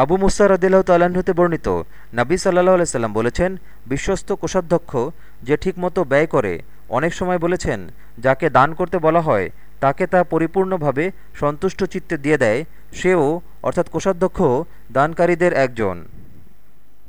আবু মুসা রদিল্লাহ তাল্লাহতে বর্ণিত, নাবী সাল্লাহ আলাইসাল্লাম বলেছেন, বিশ্বস্ত কোষাধ্যক্ষ যে ঠিকমতো ব্যয় করে, অনেক সময় বলেছেন, যাকে দান করতে বলা হয়, তাকে তা পরিপূর্ণভাবে সন্তুষ্ট চিত্তে দিয়ে দেয়, সেও অর্থাৎ কোষাধ্যক্ষও দানকারীদের একজন।